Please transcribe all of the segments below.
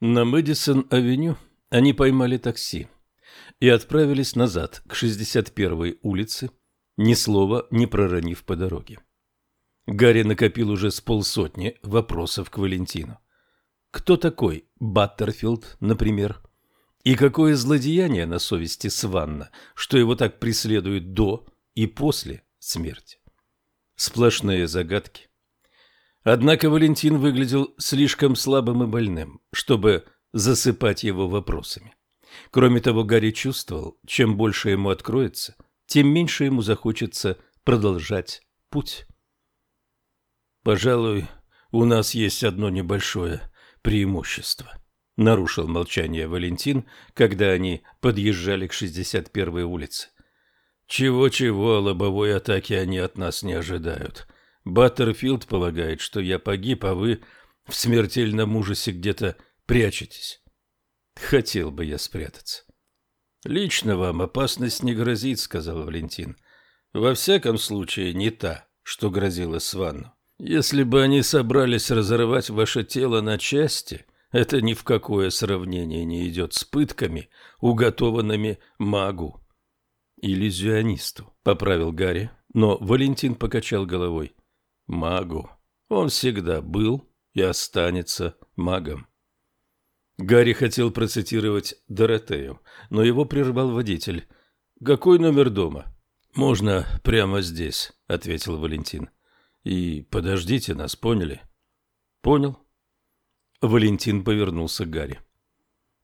На Мэдисон-авеню они поймали такси и отправились назад к 61-й улице, ни слова не проронив по дороге. Гарри накопил уже с полсотни вопросов к Валентину. Кто такой Баттерфилд, например? И какое злодеяние на совести Сванна, что его так преследуют до и после смерти? Сплошные загадки. Однако Валентин выглядел слишком слабым и больным, чтобы засыпать его вопросами. Кроме того, Гарри чувствовал, чем больше ему откроется, тем меньше ему захочется продолжать путь. «Пожалуй, у нас есть одно небольшое преимущество», — нарушил молчание Валентин, когда они подъезжали к 61-й улице. «Чего-чего, лобовой атаки они от нас не ожидают. Баттерфилд полагает, что я погиб, а вы в смертельном ужасе где-то прячетесь. Хотел бы я спрятаться. Лично вам опасность не грозит, сказал Валентин. Во всяком случае, не та, что грозила Сванну. Если бы они собрались разорвать ваше тело на части, это ни в какое сравнение не идет с пытками, уготованными магу. Иллюзионисту, поправил Гарри, но Валентин покачал головой магу. Он всегда был и останется магом. Гарри хотел процитировать Доротею, но его прервал водитель. «Какой номер дома?» «Можно прямо здесь», — ответил Валентин. «И подождите нас, поняли?» «Понял». Валентин повернулся к Гарри.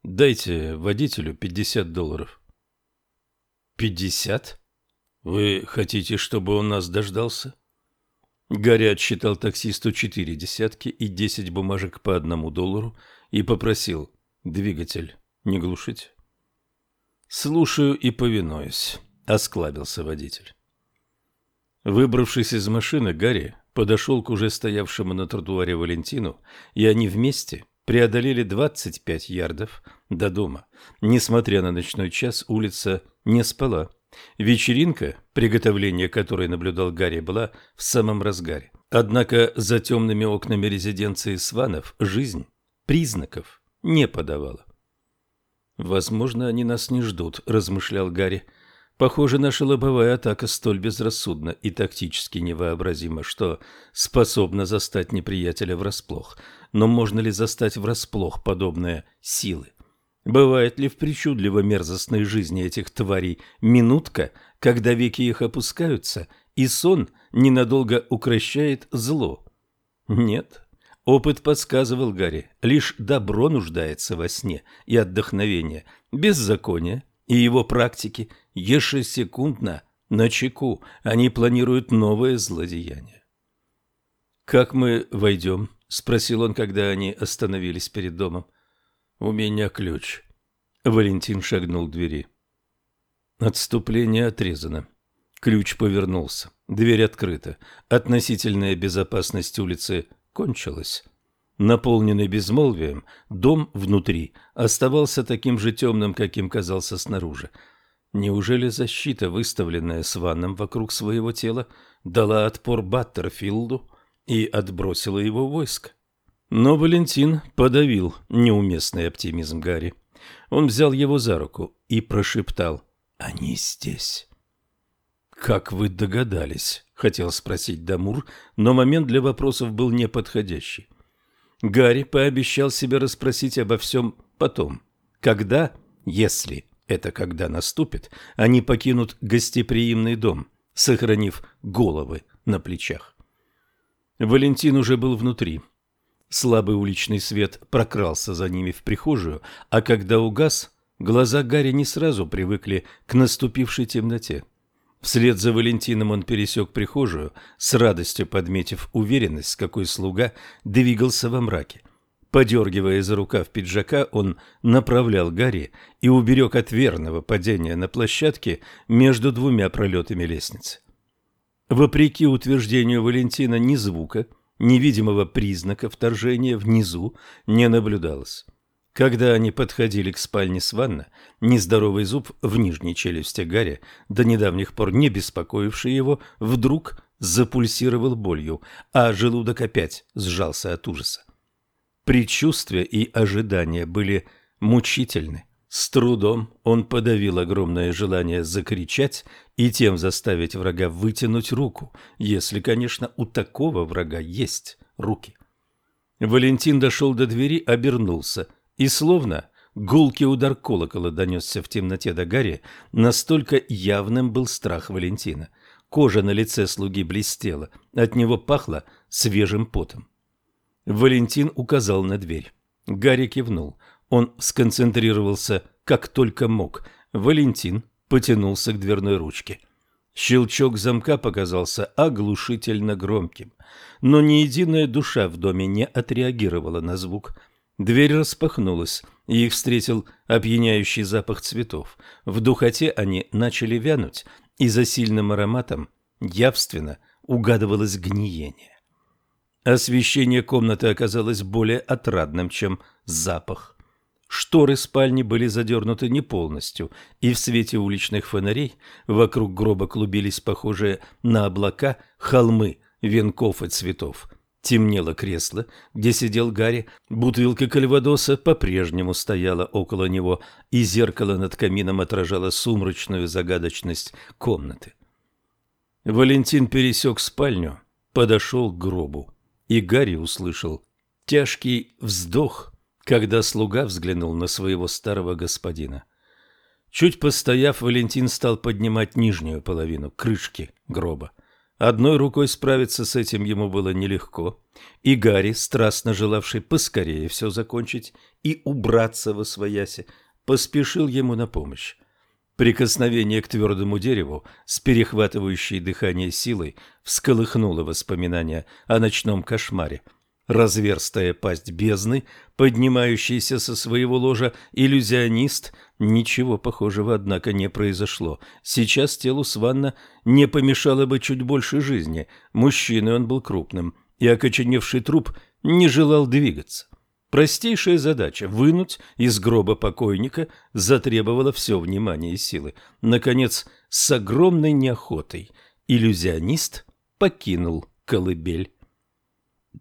«Дайте водителю пятьдесят долларов». «Пятьдесят? Вы хотите, чтобы он нас дождался?» Гарри отсчитал таксисту четыре десятки и десять бумажек по одному доллару и попросил «Двигатель не глушить?» «Слушаю и повинуюсь», — осклабился водитель. Выбравшись из машины, Гарри подошел к уже стоявшему на тротуаре Валентину, и они вместе преодолели двадцать пять ярдов до дома. Несмотря на ночной час, улица не спала. Вечеринка, приготовление которой наблюдал Гарри, была в самом разгаре. Однако за темными окнами резиденции Сванов жизнь признаков не подавала. «Возможно, они нас не ждут», – размышлял Гарри. «Похоже, наша лобовая атака столь безрассудна и тактически невообразима, что способна застать неприятеля врасплох. Но можно ли застать врасплох подобные силы? Бывает ли в причудливо мерзостной жизни этих тварей минутка, когда веки их опускаются, и сон ненадолго укращает зло? Нет. Опыт подсказывал Гарри, лишь добро нуждается во сне и отдохновении, беззаконие и его практики ежесекундно на чеку, они планируют новое злодеяние. «Как мы войдем?» – спросил он, когда они остановились перед домом. «У меня ключ». Валентин шагнул к двери. Отступление отрезано. Ключ повернулся. Дверь открыта. Относительная безопасность улицы кончилась. Наполненный безмолвием, дом внутри оставался таким же темным, каким казался снаружи. Неужели защита, выставленная Сваном вокруг своего тела, дала отпор Баттерфилду и отбросила его войско? Но Валентин подавил неуместный оптимизм Гарри. Он взял его за руку и прошептал «Они здесь». «Как вы догадались?» – хотел спросить Дамур, но момент для вопросов был неподходящий. Гарри пообещал себе расспросить обо всем потом. Когда, если это когда наступит, они покинут гостеприимный дом, сохранив головы на плечах. Валентин уже был внутри – Слабый уличный свет прокрался за ними в прихожую, а когда угас, глаза Гарри не сразу привыкли к наступившей темноте. Вслед за Валентином он пересек прихожую, с радостью подметив уверенность, с какой слуга двигался во мраке. Подергивая за рукав пиджака, он направлял Гарри и уберег от верного падения на площадке между двумя пролетами лестницы. Вопреки утверждению Валентина, ни звука – невидимого признака вторжения внизу не наблюдалось. Когда они подходили к спальне Сванна, нездоровый зуб в нижней челюсти Гарри, до недавних пор не беспокоивший его, вдруг запульсировал болью, а желудок опять сжался от ужаса. Предчувствия и ожидания были мучительны. С трудом он подавил огромное желание закричать и тем заставить врага вытянуть руку, если, конечно, у такого врага есть руки. Валентин дошел до двери, обернулся и словно гулкий удар колокола донесся в темноте до Гарри, настолько явным был страх Валентина. Кожа на лице слуги блестела, от него пахло свежим потом. Валентин указал на дверь. Гарри кивнул. Он сконцентрировался как только мог. Валентин потянулся к дверной ручке. Щелчок замка показался оглушительно громким, но ни единая душа в доме не отреагировала на звук. Дверь распахнулась, и их встретил опьяняющий запах цветов. В духоте они начали вянуть, и за сильным ароматом явственно угадывалось гниение. Освещение комнаты оказалось более отрадным, чем запах. Шторы спальни были задернуты не полностью, и в свете уличных фонарей вокруг гроба клубились похожие на облака холмы венков и цветов. Темнело кресло, где сидел Гарри, бутылка кальвадоса по-прежнему стояла около него, и зеркало над камином отражало сумрачную загадочность комнаты. Валентин пересек спальню, подошел к гробу, и Гарри услышал тяжкий вздох – когда слуга взглянул на своего старого господина. Чуть постояв, Валентин стал поднимать нижнюю половину крышки гроба. Одной рукой справиться с этим ему было нелегко, и Гарри, страстно желавший поскорее все закончить и убраться во свояси, поспешил ему на помощь. Прикосновение к твердому дереву с перехватывающей дыхание силой всколыхнуло воспоминания о ночном кошмаре – разверстая пасть бездны, поднимающийся со своего ложа иллюзионист. Ничего похожего, однако, не произошло. Сейчас телу Сванна не помешало бы чуть больше жизни. Мужчиной он был крупным, и окоченевший труп не желал двигаться. Простейшая задача – вынуть из гроба покойника – затребовала все внимание и силы. Наконец, с огромной неохотой иллюзионист покинул колыбель.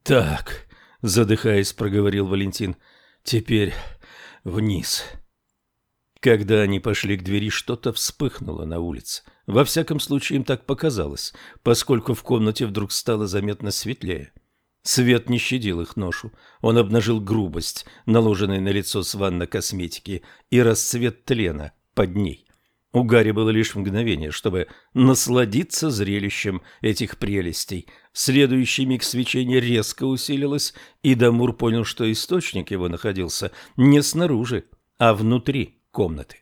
«Так», — задыхаясь, проговорил Валентин, — «теперь вниз». Когда они пошли к двери, что-то вспыхнуло на улице. Во всяком случае, им так показалось, поскольку в комнате вдруг стало заметно светлее. Свет не щадил их ношу. Он обнажил грубость, наложенной на лицо Сванна косметики, и расцвет тлена под ней. У Гарри было лишь мгновение, чтобы насладиться зрелищем этих прелестей. Следующий миг свечение резко усилилось, и Дамур понял, что источник его находился не снаружи, а внутри комнаты.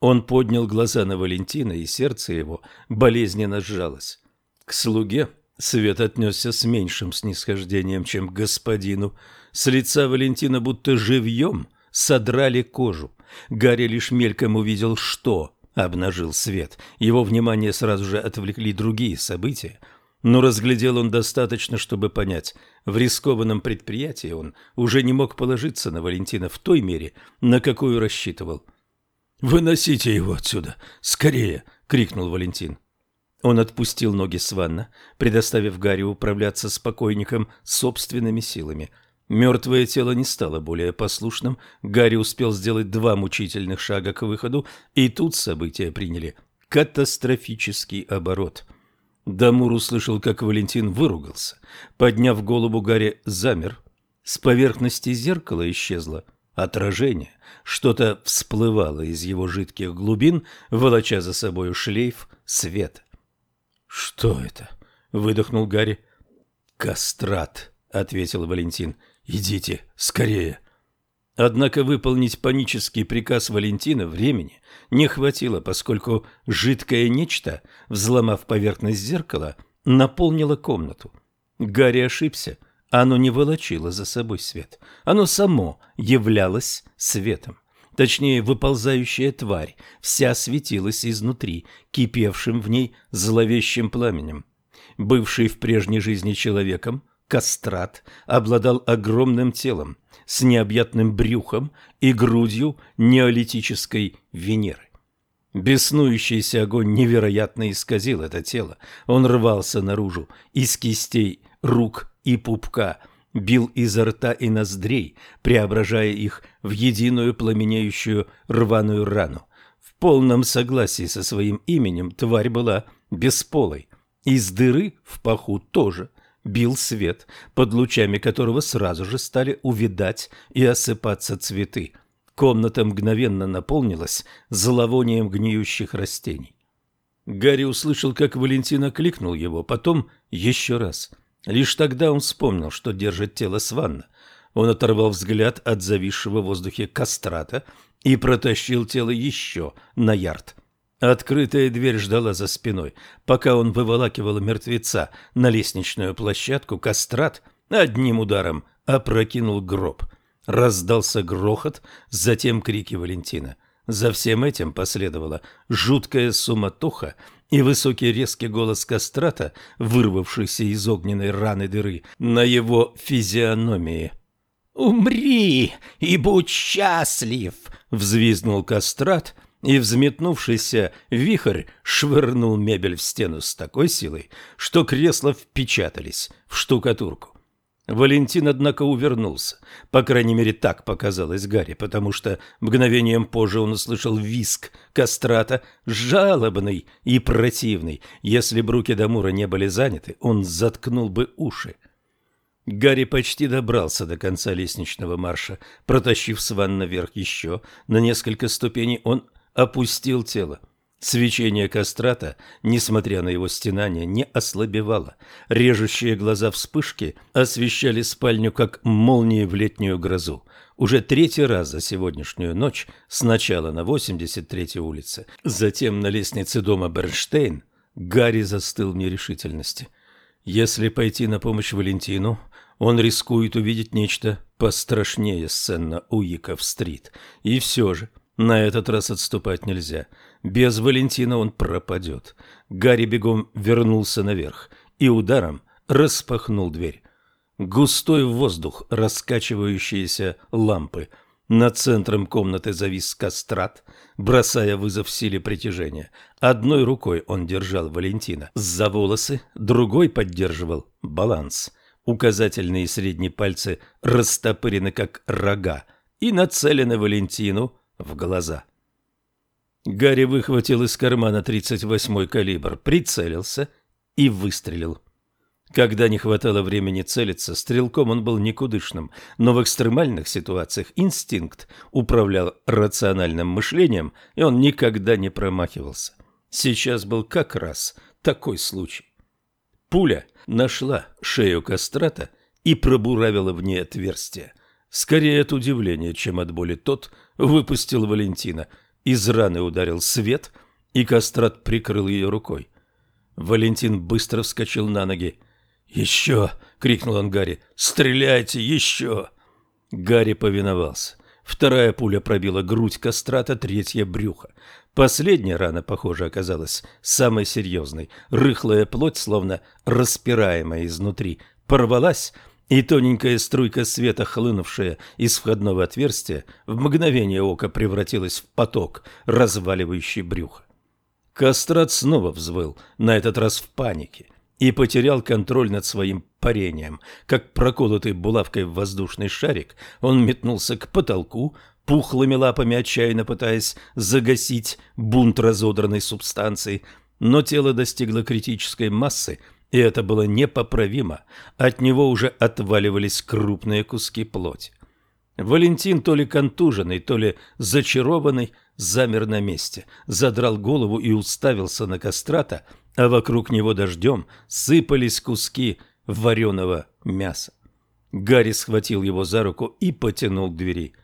Он поднял глаза на Валентина, и сердце его болезненно сжалось. К слуге свет отнесся с меньшим снисхождением, чем к господину. С лица Валентина будто живьем содрали кожу. Гарри лишь мельком увидел, что обнажил свет. Его внимание сразу же отвлекли другие события, но разглядел он достаточно, чтобы понять, в рискованном предприятии он уже не мог положиться на Валентина в той мере, на какую рассчитывал. «Выносите его отсюда! Скорее!» — крикнул Валентин. Он отпустил ноги с ванна, предоставив Гарри управляться с покойником собственными силами — Мертвое тело не стало более послушным, Гарри успел сделать два мучительных шага к выходу, и тут события приняли катастрофический оборот. Дамур услышал, как Валентин выругался. Подняв голову, Гарри замер. С поверхности зеркала исчезло отражение. Что-то всплывало из его жидких глубин, волоча за собою шлейф света. «Что это?» — выдохнул Гарри. «Кастрат», — ответил Валентин. «Идите, скорее!» Однако выполнить панический приказ Валентина времени не хватило, поскольку жидкое нечто, взломав поверхность зеркала, наполнило комнату. Гарри ошибся, оно не волочило за собой свет, оно само являлось светом. Точнее, выползающая тварь вся светилась изнутри, кипевшим в ней зловещим пламенем. Бывший в прежней жизни человеком – Кастрат обладал огромным телом с необъятным брюхом и грудью неолитической Венеры. Беснующийся огонь невероятно исказил это тело. Он рвался наружу из кистей, рук и пупка. бил изо рта и ноздрей, преображая их в единую пламенеющую рваную рану. В полном согласии со своим именем тварь была бесполой. Из дыры в паху тоже бил свет, под лучами которого сразу же стали увидать и осыпаться цветы. Комната мгновенно наполнилась зловонием гниющих растений. Гарри услышал, как Валентина кликнул его, потом еще раз. Лишь тогда он вспомнил, что держит тело Сванна. Он оторвал взгляд от зависшего в воздухе кастрата и протащил тело еще на ярд. Открытая дверь ждала за спиной. Пока он выволакивал мертвеца на лестничную площадку, кастрат одним ударом опрокинул гроб. Раздался грохот, затем крики Валентина. За всем этим последовала жуткая суматоха и высокий резкий голос кастрата, вырвавшийся из огненной раны дыры на его физиономии. «Умри и будь счастлив!» — взвизгнул кастрат, и взметнувшийся вихрь швырнул мебель в стену с такой силой, что кресла впечатались в штукатурку. Валентин, однако, увернулся. По крайней мере, так показалось Гарри, потому что мгновением позже он услышал виск кастрата, жалобный и противный. Если бы руки Дамура не были заняты, он заткнул бы уши. Гарри почти добрался до конца лестничного марша. Протащив Сван наверх еще на несколько ступеней, он опустил тело. Свечение кастрата, несмотря на его стенание, не ослабевало. Режущие глаза вспышки освещали спальню, как молнии в летнюю грозу. Уже третий раз за сегодняшнюю ночь, сначала на 83-й улице, затем на лестнице дома Бернштейн, Гарри застыл в нерешительности. Если пойти на помощь Валентину, он рискует увидеть нечто пострашнее сцен на Уиков-стрит. И все же на этот раз отступать нельзя. Без Валентина он пропадет. Гарри бегом вернулся наверх и ударом распахнул дверь. Густой воздух, раскачивающиеся лампы. Над центром комнаты завис кастрат, бросая вызов силе притяжения. Одной рукой он держал Валентина за волосы, другой поддерживал баланс. Указательные и средние пальцы растопырены, как рога, и нацелены Валентину в глаза. Гарри выхватил из кармана 38-й калибр, прицелился и выстрелил. Когда не хватало времени целиться, стрелком он был никудышным, но в экстремальных ситуациях инстинкт управлял рациональным мышлением, и он никогда не промахивался. Сейчас был как раз такой случай. Пуля нашла шею кастрата и пробуравила в ней отверстие. Скорее от удивления, чем от боли, тот выпустил Валентина – из раны ударил свет, и Кастрат прикрыл ее рукой. Валентин быстро вскочил на ноги. «Еще!» — крикнул он Гарри. «Стреляйте! Еще!» Гарри повиновался. Вторая пуля пробила грудь Кастрата, третья — брюхо. Последняя рана, похоже, оказалась самой серьезной. Рыхлая плоть, словно распираемая изнутри, порвалась, и тоненькая струйка света, хлынувшая из входного отверстия, в мгновение ока превратилась в поток, разваливающий брюхо. Кастрат снова взвыл, на этот раз в панике, и потерял контроль над своим парением. Как проколотый булавкой в воздушный шарик, он метнулся к потолку, пухлыми лапами отчаянно пытаясь загасить бунт разодранной субстанции, но тело достигло критической массы – и это было непоправимо. От него уже отваливались крупные куски плоти. Валентин, то ли контуженный, то ли зачарованный, замер на месте, задрал голову и уставился на кастрата, а вокруг него дождем сыпались куски вареного мяса. Гарри схватил его за руку и потянул к двери.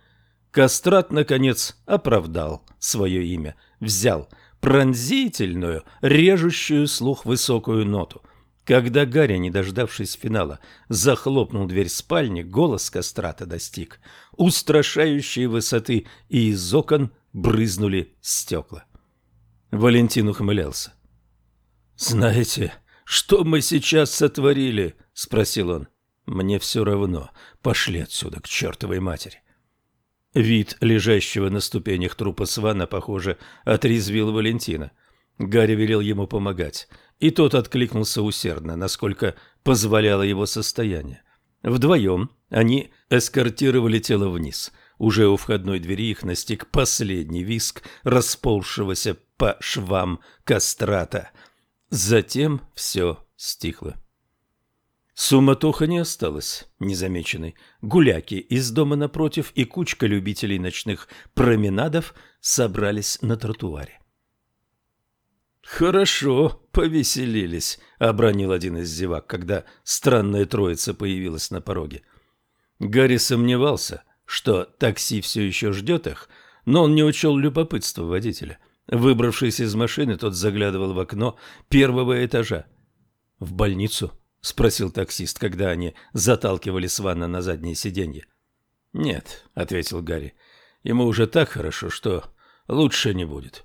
Кастрат, наконец, оправдал свое имя, взял пронзительную, режущую слух высокую ноту, когда Гарри, не дождавшись финала, захлопнул дверь спальни, голос кастрата достиг устрашающей высоты, и из окон брызнули стекла. Валентин ухмылялся. «Знаете, что мы сейчас сотворили?» — спросил он. «Мне все равно. Пошли отсюда, к чертовой матери». Вид лежащего на ступенях трупа Свана, похоже, отрезвил Валентина. Гарри велел ему помогать. И тот откликнулся усердно, насколько позволяло его состояние. Вдвоем они эскортировали тело вниз. Уже у входной двери их настиг последний виск расползшегося по швам кастрата. Затем все стихло. Суматоха не осталась незамеченной. Гуляки из дома напротив и кучка любителей ночных променадов собрались на тротуаре. «Хорошо, повеселились», — обронил один из зевак, когда странная троица появилась на пороге. Гарри сомневался, что такси все еще ждет их, но он не учел любопытства водителя. Выбравшись из машины, тот заглядывал в окно первого этажа. «В больницу?» — спросил таксист, когда они заталкивали Свана на заднее сиденье. «Нет», — ответил Гарри, — «ему уже так хорошо, что лучше не будет».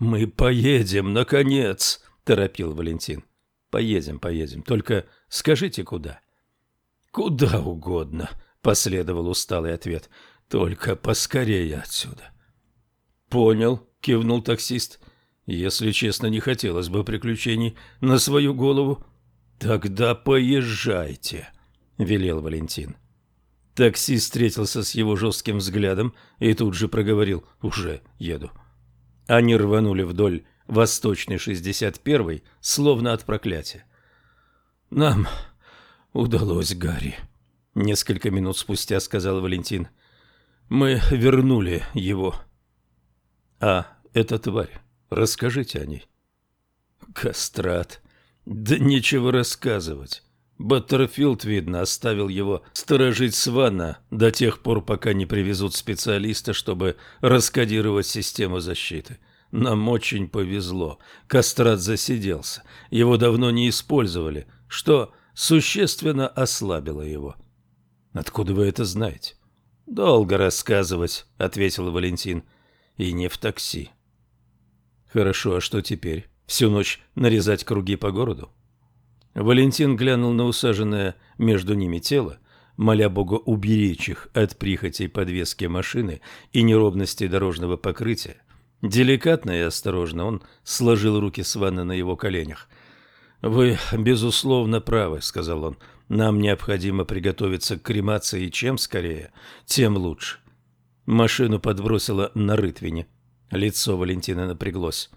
«Мы поедем, наконец!» – торопил Валентин. «Поедем, поедем. Только скажите, куда?» «Куда угодно», – последовал усталый ответ. «Только поскорее отсюда». «Понял», – кивнул таксист. «Если честно, не хотелось бы приключений на свою голову». «Тогда поезжайте», – велел Валентин. Таксист встретился с его жестким взглядом и тут же проговорил «Уже еду». Они рванули вдоль восточной 61-й, словно от проклятия. «Нам удалось, Гарри», — несколько минут спустя сказал Валентин. «Мы вернули его». «А эта тварь, расскажите о ней». «Кастрат. Да нечего рассказывать». Баттерфилд, видно, оставил его сторожить Свана до тех пор, пока не привезут специалиста, чтобы раскодировать систему защиты. Нам очень повезло. Кастрат засиделся. Его давно не использовали, что существенно ослабило его. Откуда вы это знаете? Долго рассказывать, ответил Валентин. И не в такси. Хорошо, а что теперь? Всю ночь нарезать круги по городу? Валентин глянул на усаженное между ними тело, моля Бога уберечь их от прихотей подвески машины и неровностей дорожного покрытия. Деликатно и осторожно он сложил руки Свана на его коленях. «Вы, безусловно, правы», — сказал он. «Нам необходимо приготовиться к кремации, и чем скорее, тем лучше». Машину подбросило на рытвине. Лицо Валентина напряглось.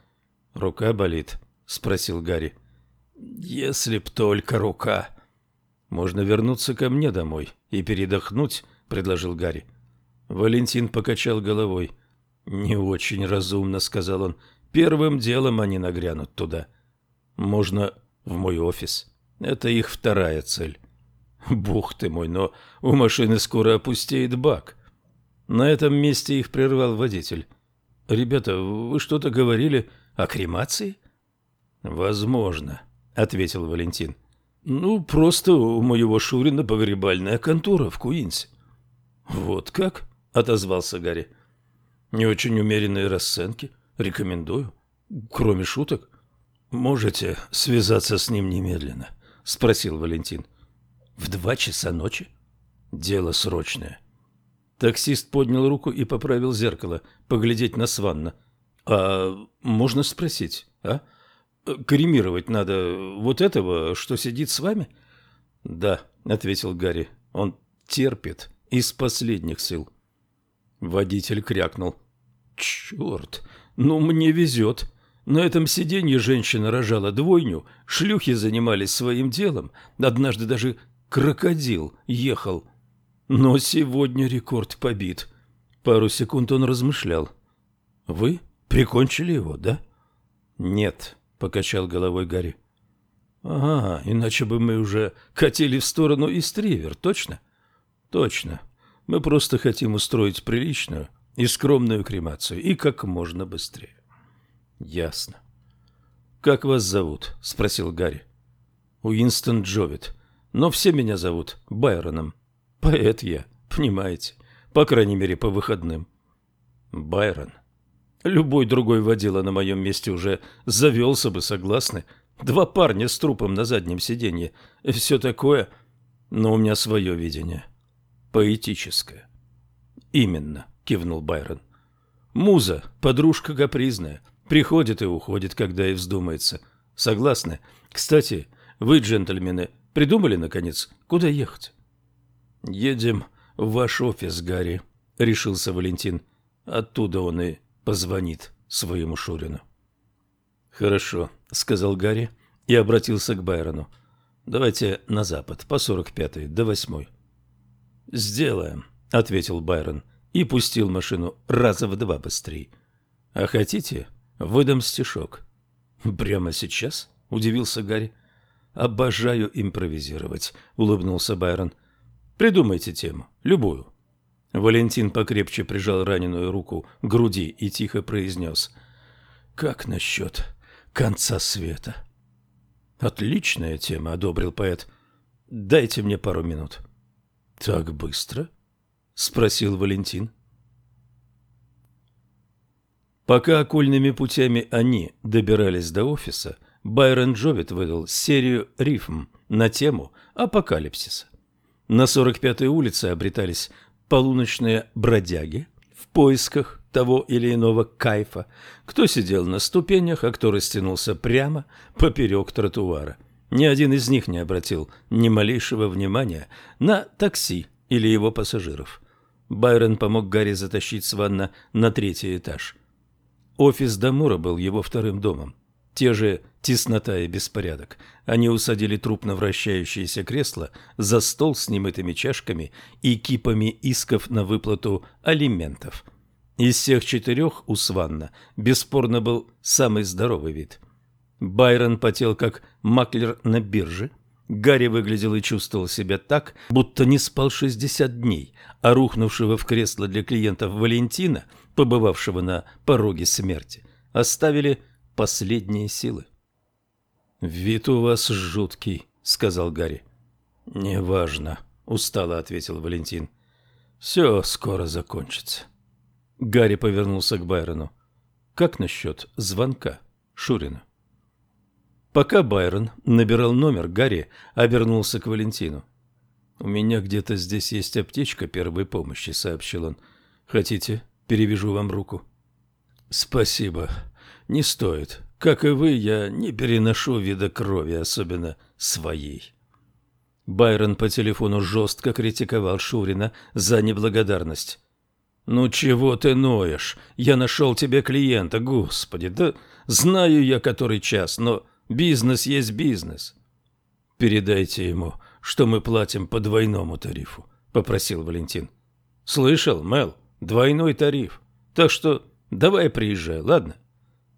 «Рука болит?» — спросил Гарри. Если б только рука. Можно вернуться ко мне домой и передохнуть, предложил Гарри. Валентин покачал головой. Не очень разумно, сказал он. Первым делом они нагрянут туда. Можно в мой офис. Это их вторая цель. Бух ты мой, но у машины скоро опустеет бак. На этом месте их прервал водитель. Ребята, вы что-то говорили о кремации? Возможно. — ответил Валентин. «Ну, просто у моего Шурина погребальная контора в Куинсе». «Вот как?» — отозвался Гарри. «Не очень умеренные расценки. Рекомендую. Кроме шуток». «Можете связаться с ним немедленно?» — спросил Валентин. «В два часа ночи?» «Дело срочное». Таксист поднял руку и поправил зеркало, поглядеть на Сванна. «А можно спросить, а?» Кремировать надо вот этого, что сидит с вами? Да, ответил Гарри. Он терпит из последних сил. Водитель крякнул. Черт, ну мне везет. На этом сиденье женщина рожала двойню, шлюхи занимались своим делом, однажды даже крокодил ехал. Но сегодня рекорд побит. Пару секунд он размышлял. Вы прикончили его, да? Нет, покачал головой Гарри. Ага, иначе бы мы уже катили в сторону Истривер, точно? Точно. Мы просто хотим устроить приличную и скромную кремацию, и как можно быстрее. Ясно. Как вас зовут? спросил Гарри. Уинстон Джовит. Но все меня зовут Байроном. Поэт я, понимаете? По крайней мере, по выходным. Байрон. Любой другой водила на моем месте уже завелся бы, согласны? Два парня с трупом на заднем сиденье. Все такое. Но у меня свое видение. Поэтическое. Именно, кивнул Байрон. Муза, подружка капризная. Приходит и уходит, когда ей вздумается. Согласны? Кстати, вы, джентльмены, придумали, наконец, куда ехать? Едем в ваш офис, Гарри, решился Валентин. Оттуда он и позвонит своему Шурину. Хорошо, сказал Гарри и обратился к Байрону. Давайте на запад, по 45-й до 8-й. Сделаем, ответил Байрон и пустил машину раза в два быстрее. А хотите, выдам стишок. Прямо сейчас? удивился Гарри. Обожаю импровизировать, улыбнулся Байрон. Придумайте тему, любую. Валентин покрепче прижал раненую руку к груди и тихо произнес. «Как насчет конца света?» «Отличная тема», — одобрил поэт. «Дайте мне пару минут». «Так быстро?» — спросил Валентин. Пока окольными путями они добирались до офиса, Байрон Джовит выдал серию рифм на тему апокалипсиса. На 45-й улице обретались полуночные бродяги в поисках того или иного кайфа, кто сидел на ступенях, а кто растянулся прямо поперек тротуара. Ни один из них не обратил ни малейшего внимания на такси или его пассажиров. Байрон помог Гарри затащить Сванна на третий этаж. Офис Дамура был его вторым домом. Те же теснота и беспорядок. Они усадили труп на вращающееся кресло за стол с немытыми чашками и кипами исков на выплату алиментов. Из всех четырех у Сванна бесспорно был самый здоровый вид. Байрон потел как маклер на бирже. Гарри выглядел и чувствовал себя так, будто не спал 60 дней, а рухнувшего в кресло для клиентов Валентина, побывавшего на пороге смерти, оставили последние силы. «Вид у вас жуткий», — сказал Гарри. «Неважно», — устало ответил Валентин. «Все скоро закончится». Гарри повернулся к Байрону. «Как насчет звонка Шурина?» Пока Байрон набирал номер, Гарри обернулся к Валентину. «У меня где-то здесь есть аптечка первой помощи», — сообщил он. «Хотите, перевяжу вам руку?» «Спасибо. Не стоит. Как и вы, я не переношу вида крови, особенно своей. Байрон по телефону жестко критиковал Шурина за неблагодарность. «Ну чего ты ноешь? Я нашел тебе клиента, господи, да знаю я который час, но бизнес есть бизнес». «Передайте ему, что мы платим по двойному тарифу», — попросил Валентин. «Слышал, Мел, двойной тариф. Так что давай приезжай, ладно?»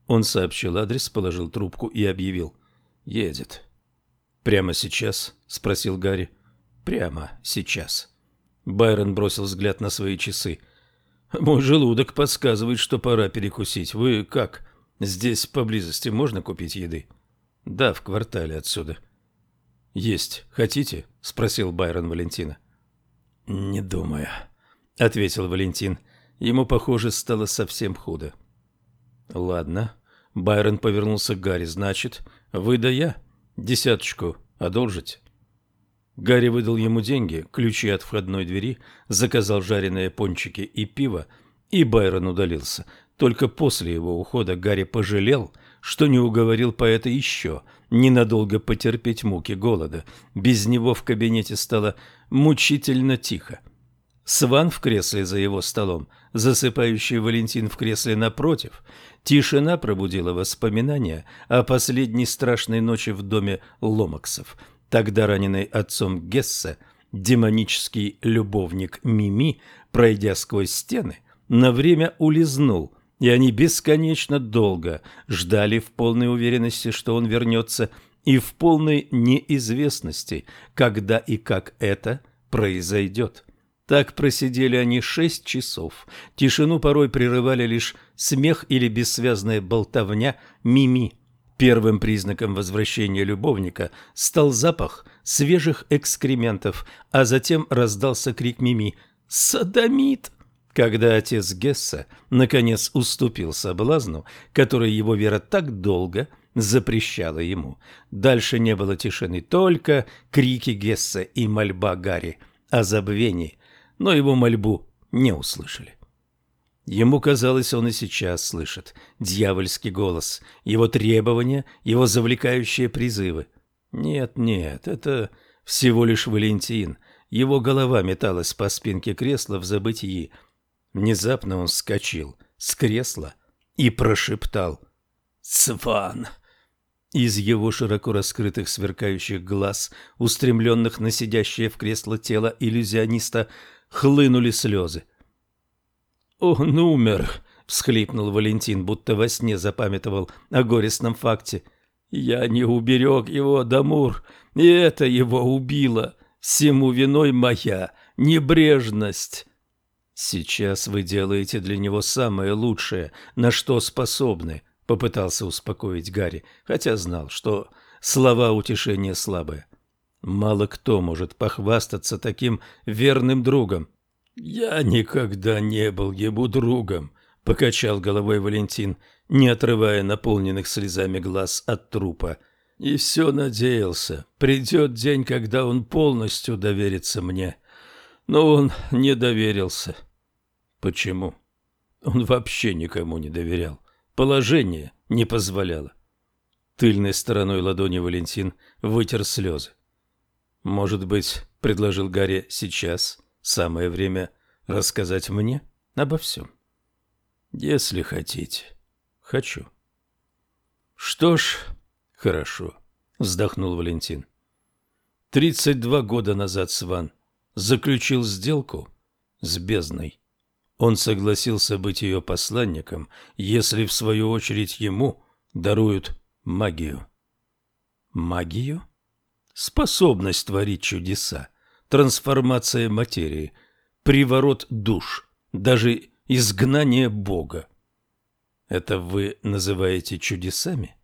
Он сообщил адрес, положил трубку и объявил. «Едет». «Прямо сейчас?» – спросил Гарри. «Прямо сейчас». Байрон бросил взгляд на свои часы. «Мой желудок подсказывает, что пора перекусить. Вы как? Здесь поблизости можно купить еды?» «Да, в квартале отсюда». «Есть. Хотите?» – спросил Байрон Валентина. «Не думаю», – ответил Валентин. Ему, похоже, стало совсем худо. Ладно. Байрон повернулся к Гарри. Значит, вы да я. Десяточку одолжите. Гарри выдал ему деньги, ключи от входной двери, заказал жареные пончики и пиво, и Байрон удалился. Только после его ухода Гарри пожалел, что не уговорил поэта еще ненадолго потерпеть муки голода. Без него в кабинете стало мучительно тихо. Сван в кресле за его столом, засыпающий Валентин в кресле напротив. Тишина пробудила воспоминания о последней страшной ночи в доме Ломаксов. Тогда раненый отцом Гесса, демонический любовник Мими, пройдя сквозь стены, на время улизнул, и они бесконечно долго ждали в полной уверенности, что он вернется, и в полной неизвестности, когда и как это произойдет. Так просидели они шесть часов. Тишину порой прерывали лишь смех или бессвязная болтовня Мими. Первым признаком возвращения любовника стал запах свежих экскрементов, а затем раздался крик Мими «Садомит!». Когда отец Гесса наконец уступил соблазну, который его вера так долго запрещала ему, дальше не было тишины, только крики Гесса и мольба Гарри о забвении – но его мольбу не услышали. Ему казалось, он и сейчас слышит дьявольский голос, его требования, его завлекающие призывы. Нет, нет, это всего лишь Валентин. его голова металась по спинке кресла в забытии. Внезапно он вскочил с кресла и прошептал «Цван!». Из его широко раскрытых сверкающих глаз, устремленных на сидящее в кресло тело иллюзиониста, хлынули слезы. «Он умер!» — всхлипнул Валентин, будто во сне запамятовал о горестном факте. «Я не уберег его, Дамур, и это его убило. Всему виной моя небрежность». «Сейчас вы делаете для него самое лучшее, на что способны», — попытался успокоить Гарри, хотя знал, что слова утешения слабые. «Мало кто может похвастаться таким верным другом». «Я никогда не был ему другом», — покачал головой Валентин, не отрывая наполненных слезами глаз от трупа. «И все надеялся. Придет день, когда он полностью доверится мне. Но он не доверился». «Почему?» Он вообще никому не доверял. Положение не позволяло. Тыльной стороной ладони Валентин вытер слезы. «Может быть, — предложил Гарри, — сейчас Самое время рассказать мне обо всем. Если хотите. Хочу. Что ж, хорошо, вздохнул Валентин. Тридцать два года назад Сван заключил сделку с бездной. Он согласился быть ее посланником, если в свою очередь ему даруют магию. Магию? Способность творить чудеса трансформация материи, приворот душ, даже изгнание Бога. Это вы называете чудесами?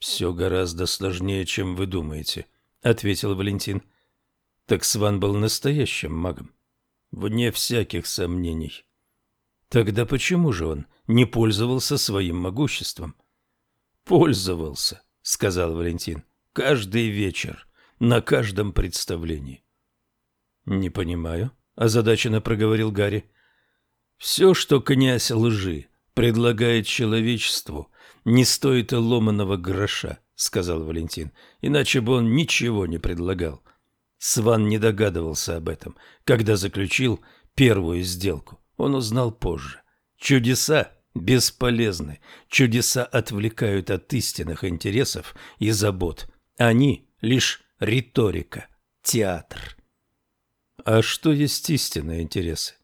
Все гораздо сложнее, чем вы думаете, ответил Валентин. Так Сван был настоящим магом, вне всяких сомнений. Тогда почему же он не пользовался своим могуществом? Пользовался, сказал Валентин, каждый вечер, на каждом представлении. «Не понимаю», — озадаченно проговорил Гарри. «Все, что князь лжи предлагает человечеству, не стоит и ломаного гроша», — сказал Валентин, «иначе бы он ничего не предлагал». Сван не догадывался об этом, когда заключил первую сделку. Он узнал позже. Чудеса бесполезны. Чудеса отвлекают от истинных интересов и забот. Они лишь риторика, театр. А что есть истинные интересы?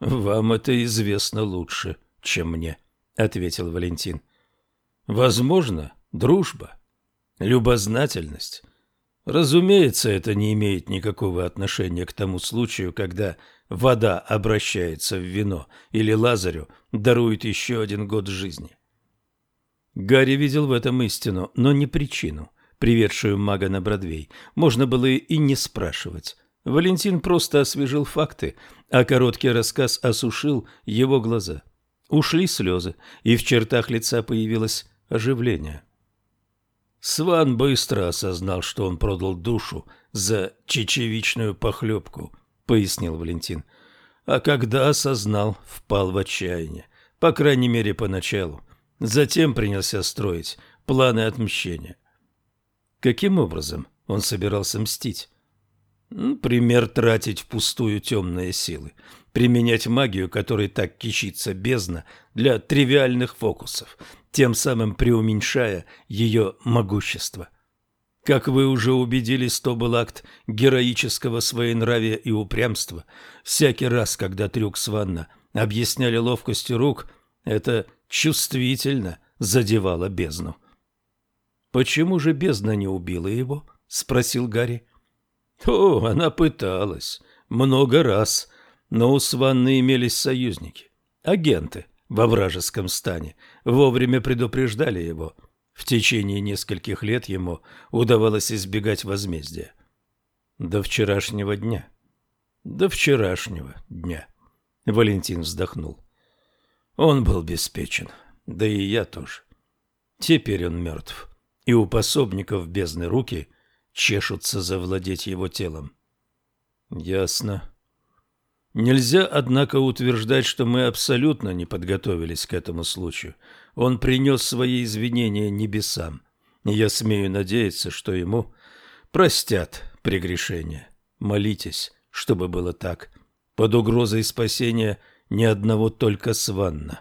Вам это известно лучше, чем мне, ответил Валентин. Возможно, дружба, любознательность. Разумеется, это не имеет никакого отношения к тому случаю, когда вода обращается в вино или Лазарю дарует еще один год жизни. Гарри видел в этом истину, но не причину, приведшую мага на Бродвей. Можно было и не спрашивать. Валентин просто освежил факты, а короткий рассказ осушил его глаза. Ушли слезы, и в чертах лица появилось оживление. Сван быстро осознал, что он продал душу за чечевичную похлебку, пояснил Валентин. А когда осознал, впал в отчаяние, по крайней мере, поначалу. Затем принялся строить планы отмщения. Каким образом он собирался мстить? Пример тратить впустую темные силы. Применять магию, которой так кичится бездна, для тривиальных фокусов, тем самым преуменьшая ее могущество. Как вы уже убедились, то был акт героического своенравия и упрямства. Всякий раз, когда трюк Сванна объясняли ловкостью рук, это чувствительно задевало бездну. «Почему же бездна не убила его?» — спросил Гарри. О, она пыталась. Много раз. Но у Сванны имелись союзники. Агенты во вражеском стане. Вовремя предупреждали его. В течение нескольких лет ему удавалось избегать возмездия. До вчерашнего дня. До вчерашнего дня. Валентин вздохнул. Он был беспечен. Да и я тоже. Теперь он мертв. И у пособников бездны руки – чешутся завладеть его телом. Ясно. Нельзя, однако, утверждать, что мы абсолютно не подготовились к этому случаю. Он принес свои извинения небесам, я смею надеяться, что ему простят прегрешение. Молитесь, чтобы было так. Под угрозой спасения ни одного только Сванна.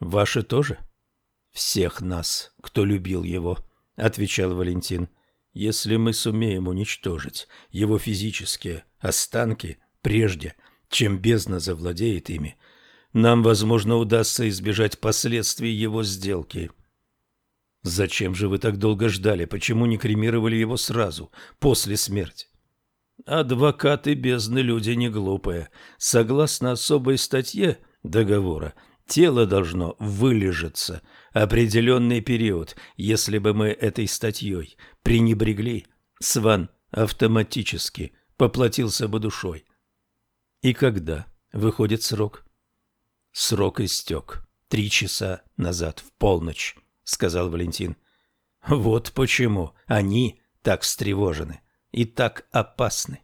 Ваше тоже? Всех нас, кто любил его, отвечал Валентин. Если мы сумеем уничтожить его физические останки прежде, чем бездна завладеет ими, нам, возможно, удастся избежать последствий его сделки. Зачем же вы так долго ждали? Почему не кремировали его сразу, после смерти? Адвокаты бездны люди не глупые. Согласно особой статье договора, тело должно вылежаться определенный период. Если бы мы этой статьей пренебрегли, Сван автоматически поплатился бы душой. И когда выходит срок? Срок истек. Три часа назад, в полночь, сказал Валентин. Вот почему они так встревожены и так опасны.